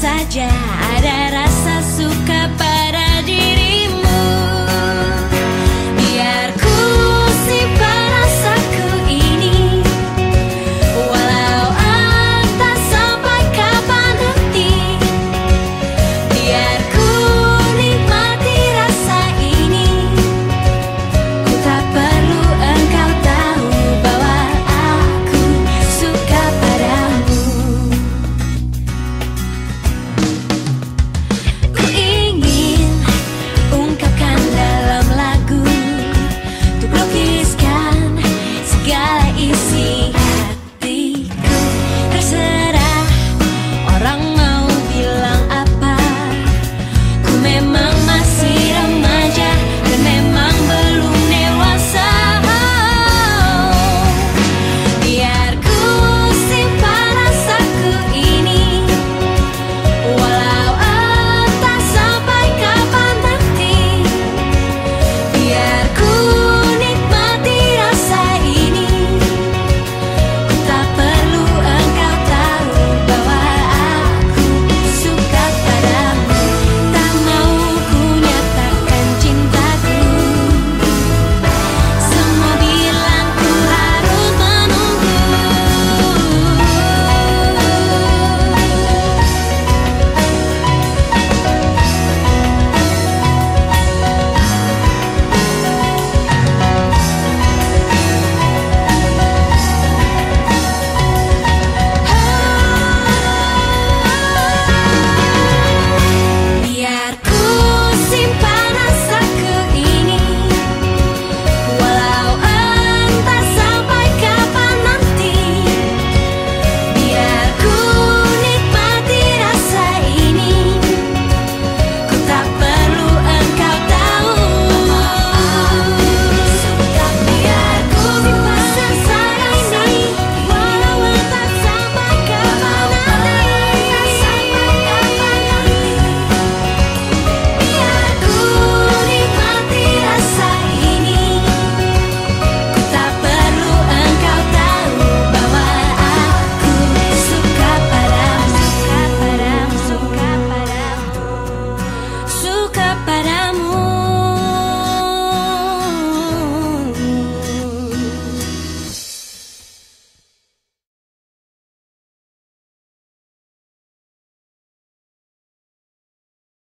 saja. Ada rasa suka